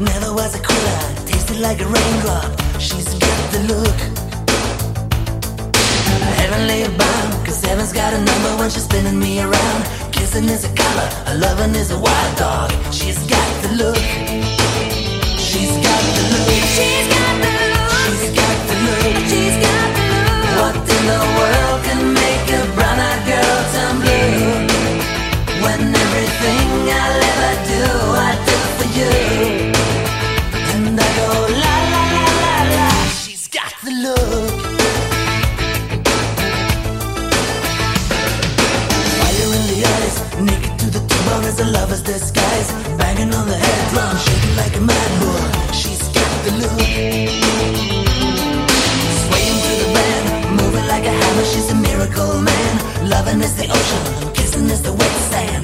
Never was a cooler, tasted like a raindrop. She's got the look. Heavenly bound, cause heaven's got a number when she's spinning me around. Kissing is a color, her loving is a wild dog. She's got the look. Lover's disguise. Banging on the head drum, shaking like a mad bull. She's got the look. Swaying through the band, moving like a hammer. She's a miracle man. Loving is the ocean, kissing is the wet sand.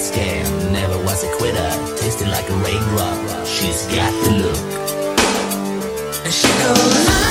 Scam. Never was a quitter, tasting like a raindrop. She's got the look. And she goes.